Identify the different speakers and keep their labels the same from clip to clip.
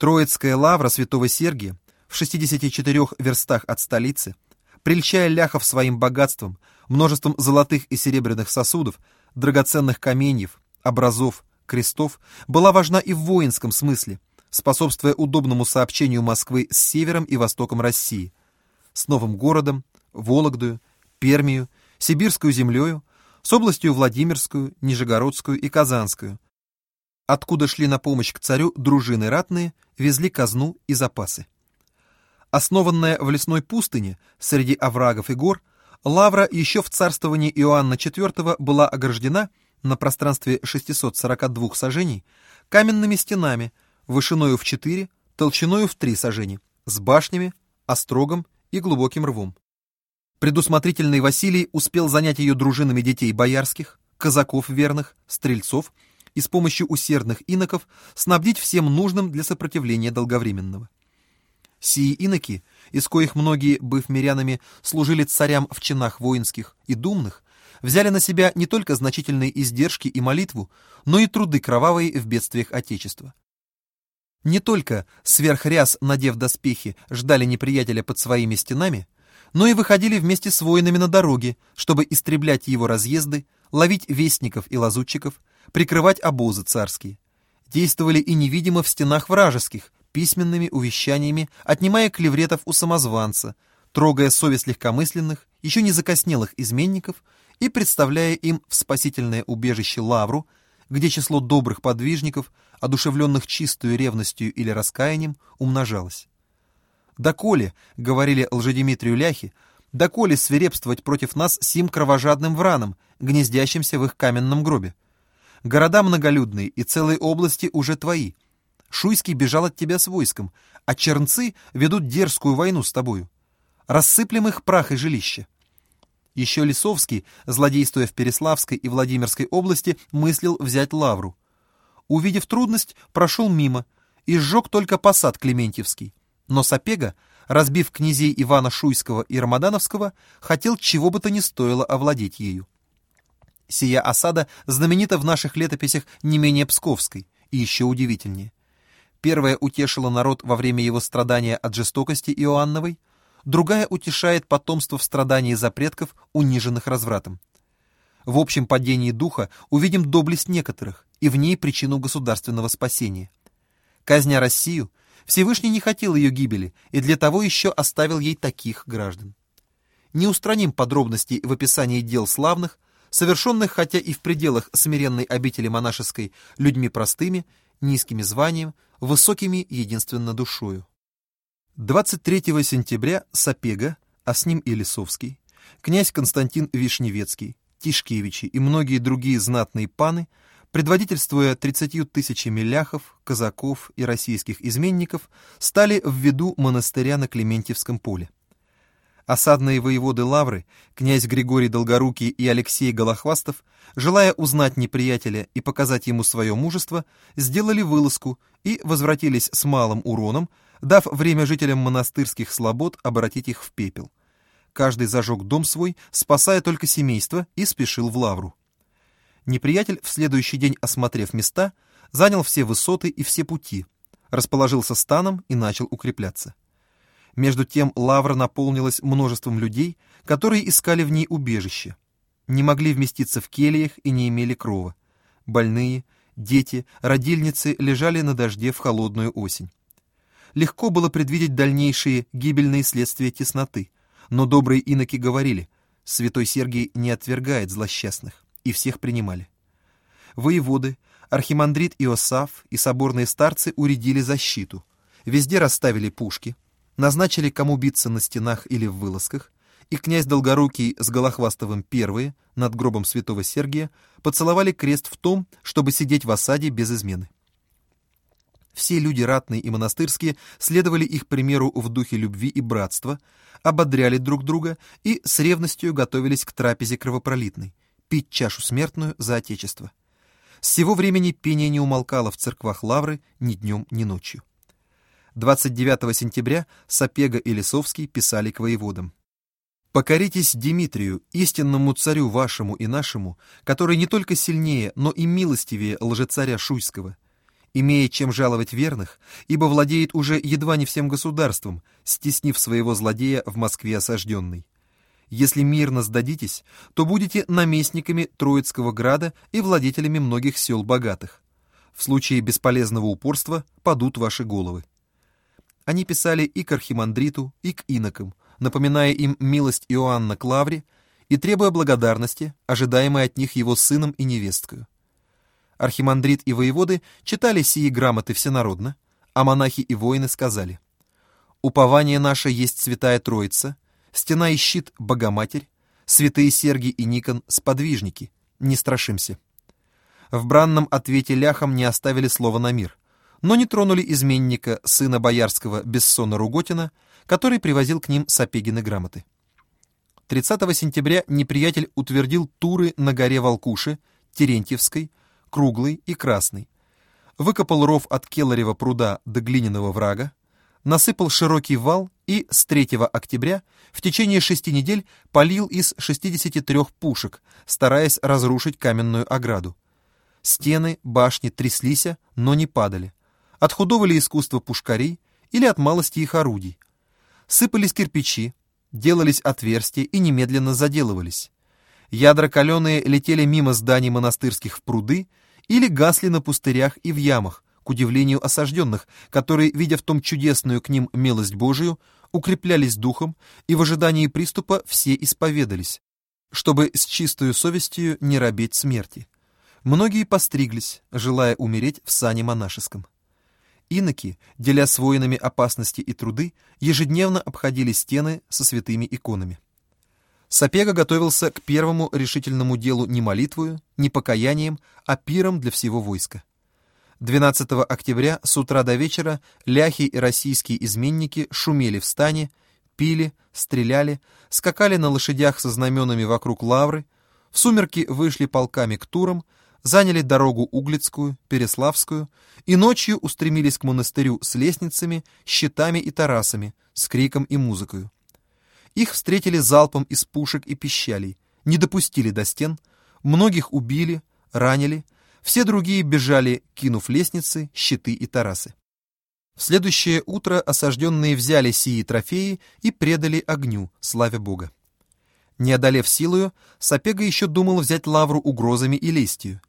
Speaker 1: Троицкая лавра святого Сергия в 64 верстах от столицы, прельщая ляхов своим богатством, множеством золотых и серебряных сосудов, драгоценных каменьев, образов, крестов, была важна и в воинском смысле, способствуя удобному сообщению Москвы с севером и востоком России, с новым городом, Вологдою, Пермию, Сибирскую землею, с областью Владимирскую, Нижегородскую и Казанскую, откуда шли на помощь к царю дружины ратные, везли казну и запасы. Основанная в лесной пустыне, среди оврагов и гор, Лавра еще в царствовании Иоанна IV была ограждена на пространстве 642 сажений каменными стенами, вышиною в 4, толщиною в 3 сажени, с башнями, острогом и глубоким рвом. Предусмотрительный Василий успел занять ее дружинами детей боярских, казаков верных, стрельцов и с помощью усердных иноков снабдить всем нужным для сопротивления долговременного. Сии иноки, из коих многие, быв мирянами, служили царям в чинах воинских и думных, взяли на себя не только значительные издержки и молитву, но и труды кровавые в бедствиях Отечества. Не только сверхряс, надев доспехи, ждали неприятеля под своими стенами, но и выходили вместе с воинами на дороге, чтобы истреблять его разъезды, ловить вестников и лазутчиков, прикрывать обозы царские. Действовали и невидимо в стенах вражеских, письменными увещаниями, отнимая клевретов у самозванца, трогая совесть легкомысленных, еще не закоснелых изменников и представляя им в спасительное убежище Лавру, где число добрых подвижников, одушевленных чистую ревностью или раскаянием, умножалось. «Доколе», — говорили лжедимитрию ляхи, «доколе свирепствовать против нас сим кровожадным враном, гнездящимся в их каменном гробе? Города многолюдные и целые области уже твои. Шуйский бежал от тебя с войском, а чернцы ведут дерзкую войну с тобою. Рассыплем их прах и жилище». Еще Лисовский, злодействуя в Переславской и Владимирской области, мыслил взять лавру. Увидев трудность, прошел мимо и сжег только посад Клементьевский. Но Сапега, разбив князей Ивана Шуйского и Рамадановского, хотел чего бы то ни стоило овладеть ею. Сия осада знаменита в наших летописях не менее Псковской, и еще удивительнее. Первая утешила народ во время его страдания от жестокости Иоанновой, другая утешает потомство в страдании за предков, униженных развратом. В общем падении духа увидим доблесть некоторых и в ней причину государственного спасения. Казня Россию, Всевышний не хотел ее гибели и для того еще оставил ей таких граждан. Не устраним подробностей в описании дел славных, совершенных хотя и в пределах смиренной обители монашеской людьми простыми, низкими званием, высокими единственно душою. 23 сентября Сапега, а с ним и Лисовский, князь Константин Вишневецкий, Тишкевичи и многие другие знатные паны, предводительствуя 30 тысячами ляхов, казаков и российских изменников, стали в виду монастыря на Клементьевском поле. Осадные воеводы Лавры, князь Григорий Долгорукий и Алексей Голохвастов, желая узнать неприятеля и показать ему свое мужество, сделали вылазку и возвратились с малым уроном, дав время жителям монастырских слобод обратить их в пепел. Каждый зажег дом свой, спасая только семейство, и спешил в лавру. Неприятель, в следующий день осмотрев места, занял все высоты и все пути, расположился станом и начал укрепляться. Между тем лавра наполнилась множеством людей, которые искали в ней убежище. Не могли вместиться в кельях и не имели крова. Больные, дети, родильницы лежали на дожде в холодную осень легко было предвидеть дальнейшие гибельные следствия тесноты, но добрые иноки говорили, святой Сергий не отвергает злосчастных, и всех принимали. Воеводы, архимандрит Иосаф и соборные старцы уредили защиту, везде расставили пушки, назначили, кому биться на стенах или в вылазках, и князь Долгорукий с Голохвастовым первые, над гробом святого Сергия, поцеловали крест в том, чтобы сидеть в осаде без измены. Все люди ратные и монастырские следовали их примеру в духе любви и братства, ободряли друг друга и с ревностью готовились к трапезе кровопролитной, пить чашу смертную за Отечество. С сего времени пение не умолкало в церквах Лавры ни днем, ни ночью. 29 сентября Сапега и Лисовский писали к воеводам. «Покоритесь Дмитрию, истинному царю вашему и нашему, который не только сильнее, но и милостивее лжецаря Шуйского, имея чем жаловать верных, ибо владеет уже едва не всем государством, стеснив своего злодея в Москве осажденной. Если мирно сдадитесь, то будете наместниками Троицкого града и владетелями многих сел богатых. В случае бесполезного упорства падут ваши головы. Они писали и к архимандриту, и к инокам, напоминая им милость Иоанна к Лавре и требуя благодарности, ожидаемой от них его сыном и невесткою. Архимандрит и воеводы читали сии грамоты всенародно, а монахи и воины сказали, «Упование наше есть святая Троица, стена и щит — Богоматерь, святые Сергий и Никон — сподвижники, не страшимся». В бранном ответе ляхам не оставили слова на мир, но не тронули изменника, сына боярского Бессона Руготина, который привозил к ним Сапегины грамоты. 30 сентября неприятель утвердил туры на горе Волкуши, Терентьевской, круглый и красный. Выкопал ров от Келарева пруда до глиняного врага, насыпал широкий вал и с 3 октября в течение шести недель полил из 63 пушек, стараясь разрушить каменную ограду. Стены, башни тряслись, но не падали. От худого ли искусства пушкарей или от малости их орудий. Сыпались кирпичи, делались отверстия и немедленно заделывались. Ядра каленые летели мимо зданий монастырских в пруды или гасли на пустырях и в ямах, к удивлению осажденных, которые, видя в том чудесную к ним милость Божию, укреплялись духом и в ожидании приступа все исповедались, чтобы с чистою совестью не робеть смерти. Многие постриглись, желая умереть в сане монашеском. Иноки, деля с воинами опасности и труды, ежедневно обходили стены со святыми иконами. Сапега готовился к первому решительному делу не молитвою, не покаянием, а пиром для всего войска. 12 октября с утра до вечера ляхи и российские изменники шумели в стане, пили, стреляли, скакали на лошадях со знаменами вокруг лавры, в сумерки вышли полками к турам, заняли дорогу Углицкую, Переславскую и ночью устремились к монастырю с лестницами, щитами и тарасами, с криком и музыкою. Их встретили залпом из пушек и пищалей, не допустили до стен, многих убили, ранили, все другие бежали, кинув лестницы, щиты и тарасы. В следующее утро осажденные взяли сии трофеи и предали огню, славя Бога. Не одолев силою, Сапега еще думал взять лавру угрозами и лестью.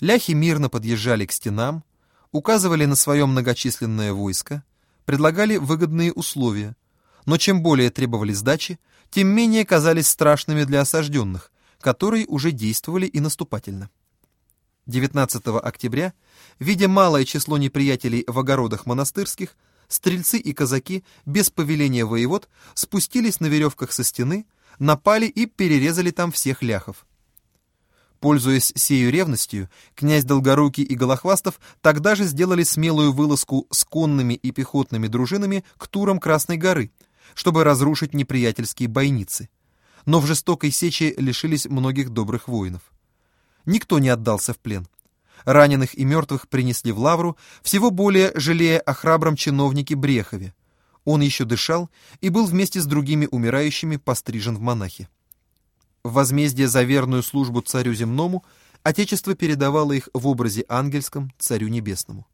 Speaker 1: Ляхи мирно подъезжали к стенам, указывали на свое многочисленное войско, предлагали выгодные условия — но чем более требовали сдачи, тем менее казались страшными для осажденных, которые уже действовали и наступательно. 19 октября, видя малое число неприятелей в огородах монастырских, стрельцы и казаки без повеления воевод спустились на веревках со стены, напали и перерезали там всех ляхов. Пользуясь сею ревностью, князь Долгорукий и Голохвастов тогда же сделали смелую вылазку с конными и пехотными дружинами к турам Красной горы – чтобы разрушить неприятельские бойницы, но в жестокой сече лишились многих добрых воинов. Никто не отдался в плен. Раненых и мертвых принесли в лавру, всего более жалея о храбром чиновнике Брехове. Он еще дышал и был вместе с другими умирающими пострижен в монахи. В возмездие за верную службу царю земному Отечество передавало их в образе ангельском царю небесному.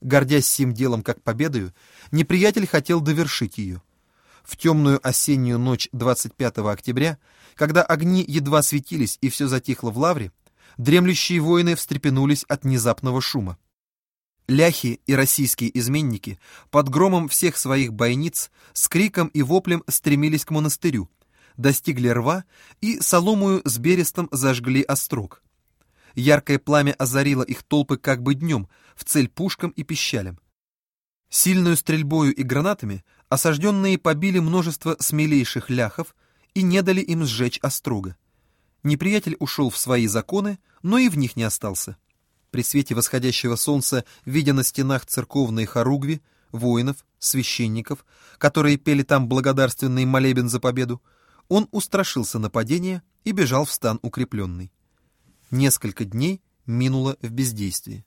Speaker 1: Гордясь сим делом как победою, неприятель хотел довершить ее — в темную осеннюю ночь 25 октября, когда огни едва светились и все затихло в лавре, дремлющие воины встрепенулись от внезапного шума. Ляхи и российские изменники под громом всех своих бойниц с криком и воплем стремились к монастырю, достигли рва и соломую с берестом зажгли острог. Яркое пламя озарило их толпы как бы днем, в цель пушкам и пищалям. Сильную стрельбою и гранатами осажденные побили множество смелейших ляхов и не дали им сжечь острога. Неприятель ушел в свои законы, но и в них не остался. При свете восходящего солнца, видя на стенах церковные хоругви, воинов, священников, которые пели там благодарственный молебен за победу, он устрашился нападения и бежал в стан укрепленный. Несколько дней минуло в бездействии.